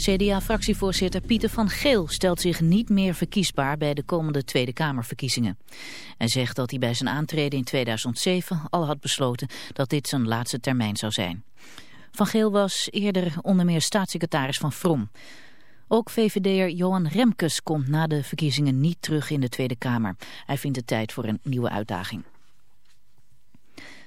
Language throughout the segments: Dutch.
CDA-fractievoorzitter Pieter van Geel stelt zich niet meer verkiesbaar bij de komende Tweede Kamerverkiezingen. Hij zegt dat hij bij zijn aantreden in 2007 al had besloten dat dit zijn laatste termijn zou zijn. Van Geel was eerder onder meer staatssecretaris van Vrom. Ook VVD'er Johan Remkes komt na de verkiezingen niet terug in de Tweede Kamer. Hij vindt het tijd voor een nieuwe uitdaging.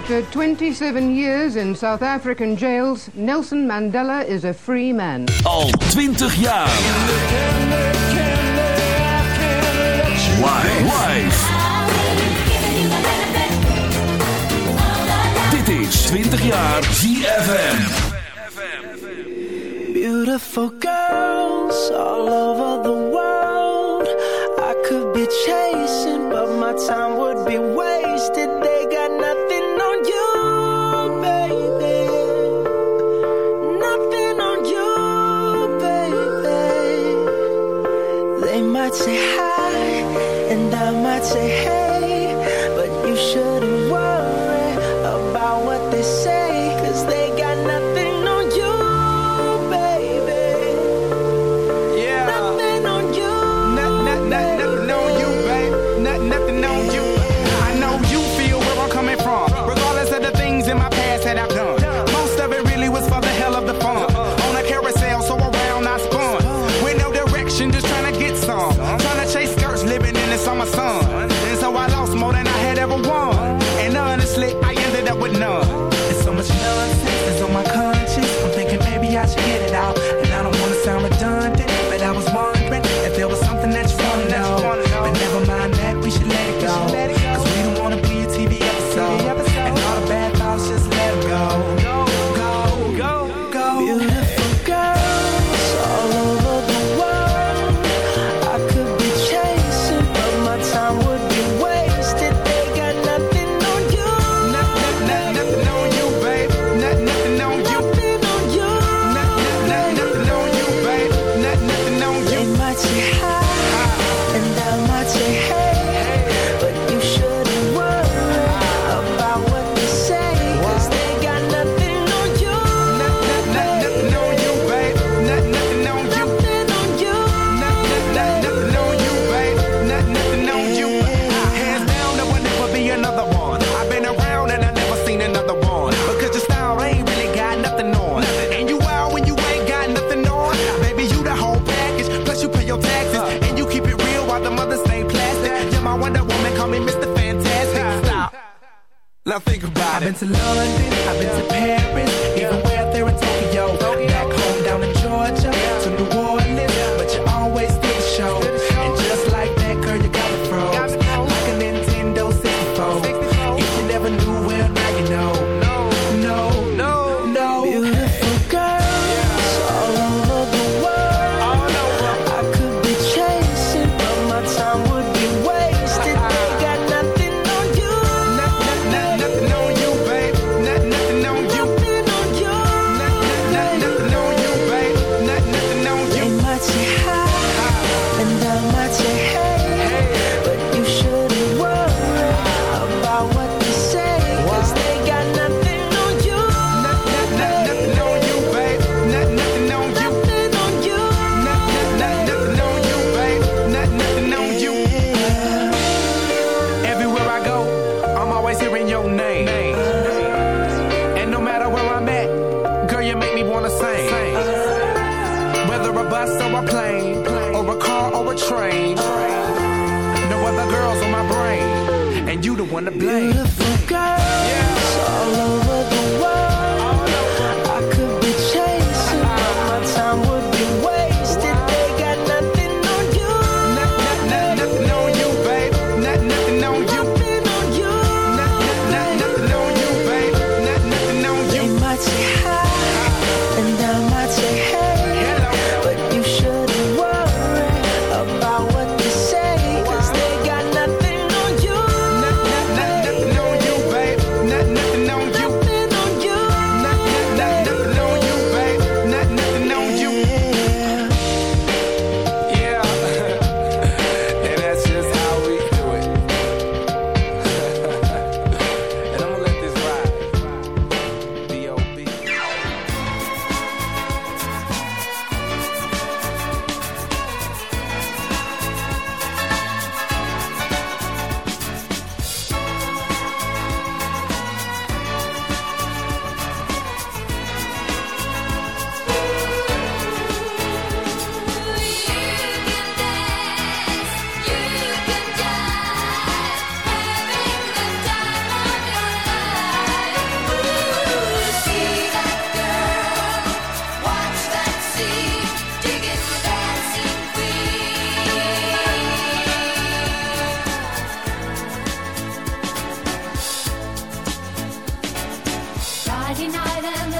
After 27 years in South African jails, Nelson Mandela is a free man. Al 20 jaar. Live. Dit is 20 jaar GFM. Beautiful girls all over the world. might say hi, and I might say hey. I deny them.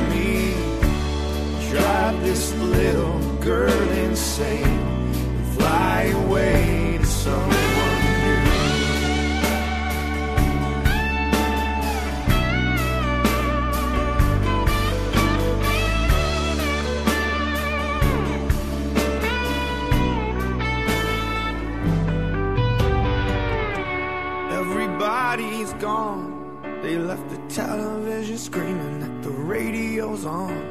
Drive this little girl insane. And fly away to someone. Everybody's gone. They left the television screaming that the radio's on.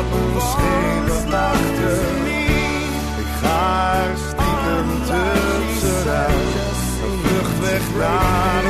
Laat me schepen achter. Ik ga er stiekem tussenuit. Een vlucht weg naar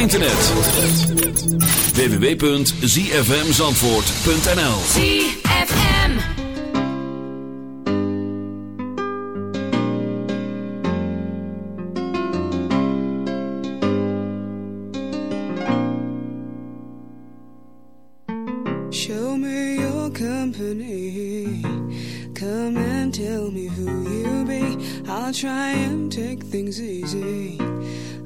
internet. www.zfmzandvoort.nl ZFM Show me your company. Come and tell me who you be. I'll try and take things easy.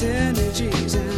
synergies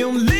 you leave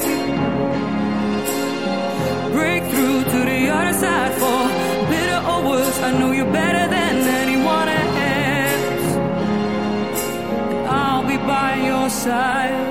Sad for. Bitter or worse, I know you better than anyone else. And I'll be by your side.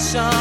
that.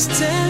just tell